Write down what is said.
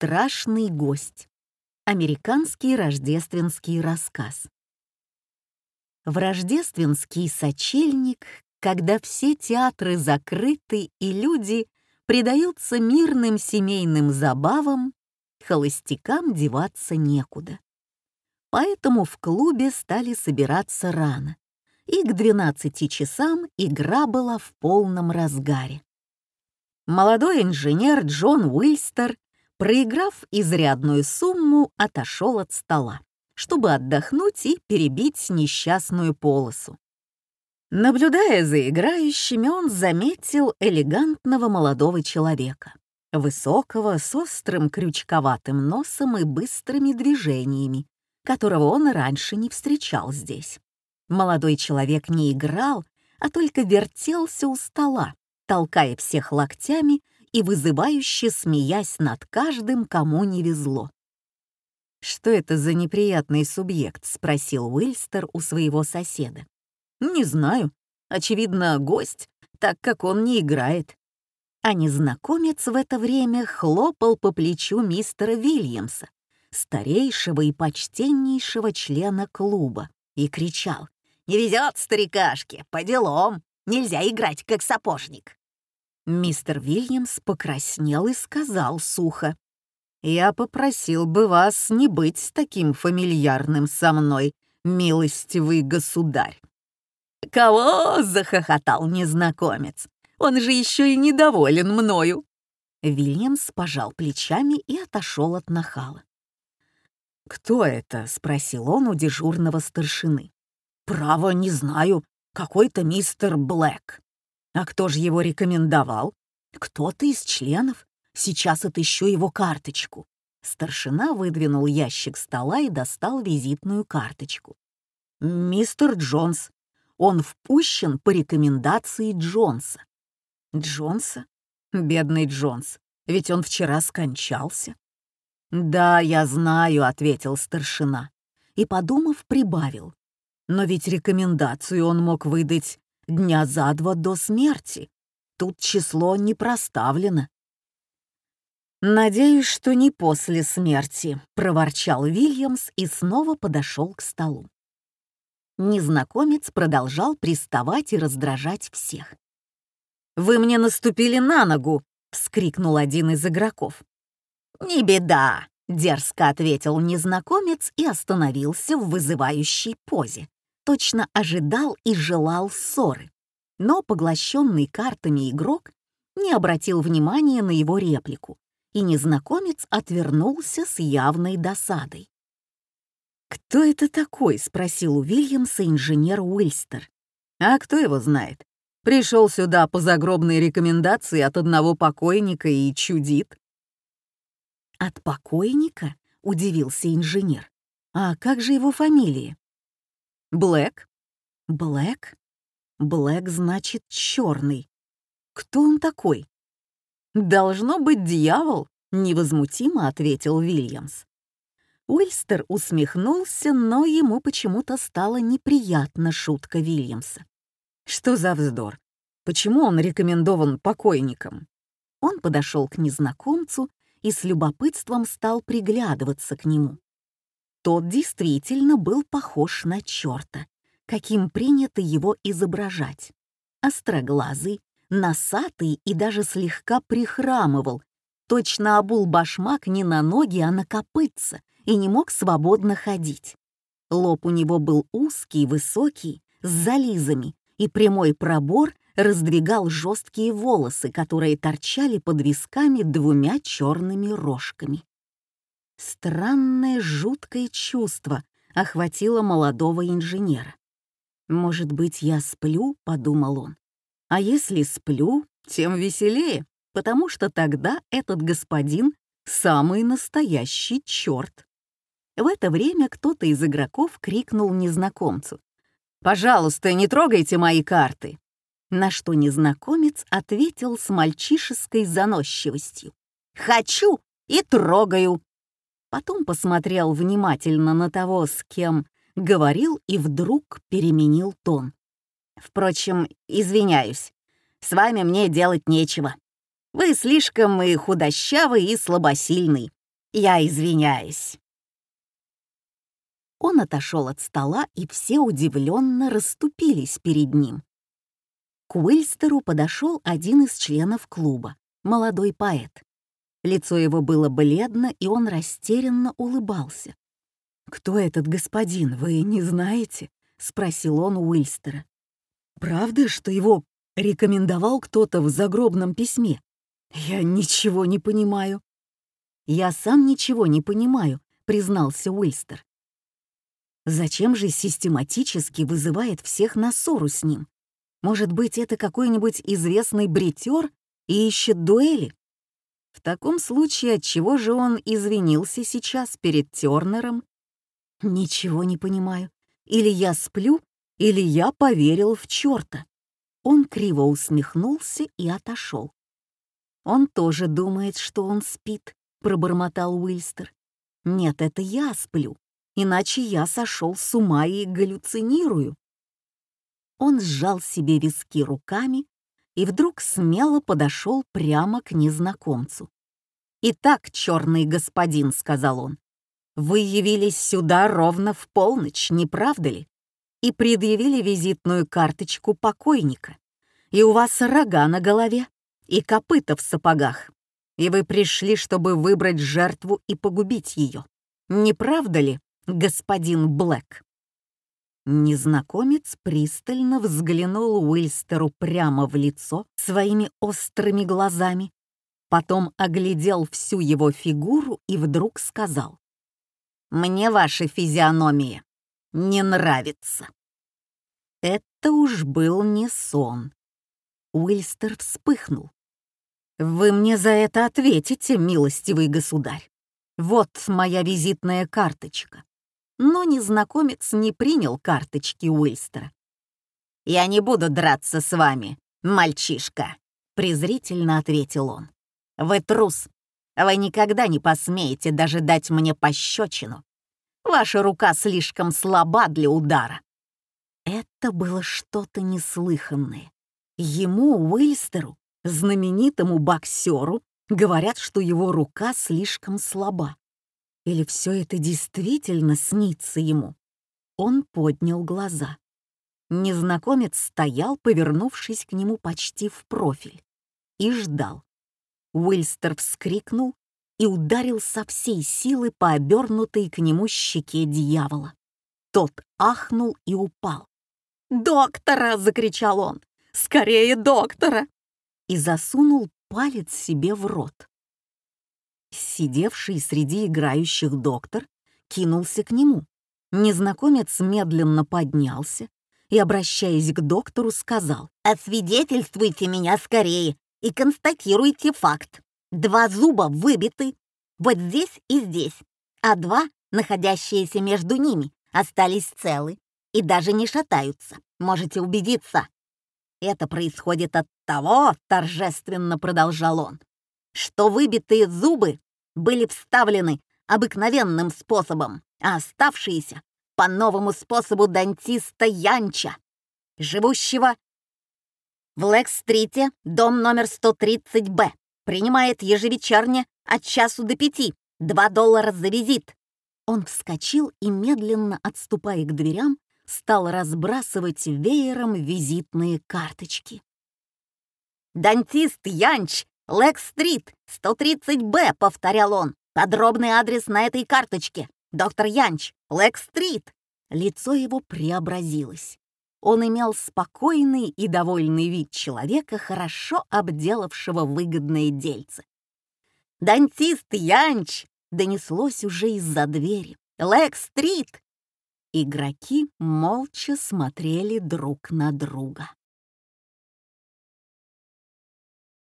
Страшный гость. Американский рождественский рассказ. В рождественский сочельник, когда все театры закрыты и люди предаются мирным семейным забавам, холостякам деваться некуда. Поэтому в клубе стали собираться рано, и к 12 часам игра была в полном разгаре. Молодой инженер Джон Уильстер, проиграв изрядную сумму, отошел от стола, чтобы отдохнуть и перебить несчастную полосу. Наблюдая за играющими, он заметил элегантного молодого человека, высокого, с острым крючковатым носом и быстрыми движениями, которого он раньше не встречал здесь. Молодой человек не играл, а только вертелся у стола, толкая всех локтями и вызывающе смеясь над каждым, кому не везло. «Что это за неприятный субъект?» — спросил Уильстер у своего соседа. «Не знаю. Очевидно, гость, так как он не играет». А незнакомец в это время хлопал по плечу мистера Вильямса, старейшего и почтеннейшего члена клуба, и кричал «Не везет старикашке, по делам, нельзя играть как сапожник». Мистер Вильямс покраснел и сказал сухо. «Я попросил бы вас не быть таким фамильярным со мной, милостивый государь». «Кого?» — захохотал незнакомец. «Он же еще и недоволен мною». Вильямс пожал плечами и отошел от нахала. «Кто это?» — спросил он у дежурного старшины. «Право, не знаю. Какой-то мистер Блэк». А кто же его рекомендовал? Кто-то из членов. Сейчас отыщу его карточку. Старшина выдвинул ящик стола и достал визитную карточку. «Мистер Джонс. Он впущен по рекомендации Джонса». «Джонса? Бедный Джонс. Ведь он вчера скончался». «Да, я знаю», — ответил старшина. И, подумав, прибавил. «Но ведь рекомендацию он мог выдать дня за два до смерти. Тут число не проставлено. «Надеюсь, что не после смерти», — проворчал Вильямс и снова подошел к столу. Незнакомец продолжал приставать и раздражать всех. «Вы мне наступили на ногу!» — вскрикнул один из игроков. «Не беда!» — дерзко ответил незнакомец и остановился в вызывающей позе точно ожидал и желал ссоры, но поглощенный картами игрок не обратил внимания на его реплику, и незнакомец отвернулся с явной досадой. «Кто это такой?» — спросил у Вильямса инженер Уильстер. «А кто его знает? Пришел сюда по загробной рекомендации от одного покойника и чудит». «От покойника?» — удивился инженер. «А как же его фамилия?» Блэк? Блэк? Блэк значит черный. Кто он такой? Должно быть дьявол, невозмутимо ответил Вильямс. Уильстер усмехнулся, но ему почему-то стало неприятна шутка Вильямса. Что за вздор? Почему он рекомендован покойникам? Он подошел к незнакомцу и с любопытством стал приглядываться к нему. Тот действительно был похож на черта, каким принято его изображать. Остроглазый, носатый и даже слегка прихрамывал, точно обул башмак не на ноги, а на копытца и не мог свободно ходить. Лоб у него был узкий, высокий, с зализами, и прямой пробор раздвигал жесткие волосы, которые торчали под висками двумя черными рожками. Странное жуткое чувство охватило молодого инженера. «Может быть, я сплю?» — подумал он. «А если сплю, тем веселее, потому что тогда этот господин — самый настоящий черт». В это время кто-то из игроков крикнул незнакомцу. «Пожалуйста, не трогайте мои карты!» На что незнакомец ответил с мальчишеской заносчивостью. «Хочу и трогаю!» Потом посмотрел внимательно на того, с кем говорил, и вдруг переменил тон. «Впрочем, извиняюсь, с вами мне делать нечего. Вы слишком и худощавый, и слабосильный. Я извиняюсь». Он отошел от стола, и все удивленно расступились перед ним. К Уильстеру подошел один из членов клуба, молодой поэт. Лицо его было бледно, и он растерянно улыбался. «Кто этот господин, вы не знаете?» — спросил он Уильстера. «Правда, что его рекомендовал кто-то в загробном письме? Я ничего не понимаю». «Я сам ничего не понимаю», — признался Уильстер. Зачем же систематически вызывает всех на ссору с ним? Может быть, это какой-нибудь известный бритер и ищет дуэли? В таком случае, от чего же он извинился сейчас перед Тернером? Ничего не понимаю. Или я сплю, или я поверил в черта. Он криво усмехнулся и отошел. Он тоже думает, что он спит, пробормотал Уильстер. Нет, это я сплю иначе я сошел с ума и галлюцинирую. Он сжал себе виски руками и вдруг смело подошел прямо к незнакомцу. «Итак, черный господин», — сказал он, — «вы явились сюда ровно в полночь, не правда ли? И предъявили визитную карточку покойника. И у вас рога на голове и копыта в сапогах. И вы пришли, чтобы выбрать жертву и погубить ее. Не правда ли?» господин Блэк». Незнакомец пристально взглянул Уильстеру прямо в лицо своими острыми глазами, потом оглядел всю его фигуру и вдруг сказал, «Мне ваша физиономия не нравится». Это уж был не сон. Уильстер вспыхнул. «Вы мне за это ответите, милостивый государь. Вот моя визитная карточка но незнакомец не принял карточки Уильстера. «Я не буду драться с вами, мальчишка», — презрительно ответил он. «Вы трус. Вы никогда не посмеете даже дать мне пощечину. Ваша рука слишком слаба для удара». Это было что-то неслыханное. Ему, Уильстеру, знаменитому боксеру, говорят, что его рука слишком слаба. Или все это действительно снится ему? Он поднял глаза. Незнакомец стоял, повернувшись к нему почти в профиль, и ждал. Уильстер вскрикнул и ударил со всей силы по обернутой к нему щеке дьявола. Тот ахнул и упал. «Доктора!» — закричал он. «Скорее доктора!» И засунул палец себе в рот. Сидевший среди играющих доктор кинулся к нему. Незнакомец медленно поднялся и, обращаясь к доктору, сказал «Освидетельствуйте меня скорее и констатируйте факт. Два зуба выбиты вот здесь и здесь, а два, находящиеся между ними, остались целы и даже не шатаются. Можете убедиться. Это происходит от того, торжественно продолжал он, что выбитые зубы были вставлены обыкновенным способом, а оставшиеся — по новому способу дантиста Янча, живущего в Лэк-стрите, дом номер 130-Б. Принимает ежевечерне от часу до пяти. Два доллара за визит. Он вскочил и, медленно отступая к дверям, стал разбрасывать веером визитные карточки. «Дантист Янч «Лэк-стрит, 130-Б», — повторял он. «Подробный адрес на этой карточке. Доктор Янч, Лэк-стрит». Лицо его преобразилось. Он имел спокойный и довольный вид человека, хорошо обделавшего выгодные дельцы. «Дантист Янч!» — донеслось уже из-за двери. «Лэк-стрит!» Игроки молча смотрели друг на друга.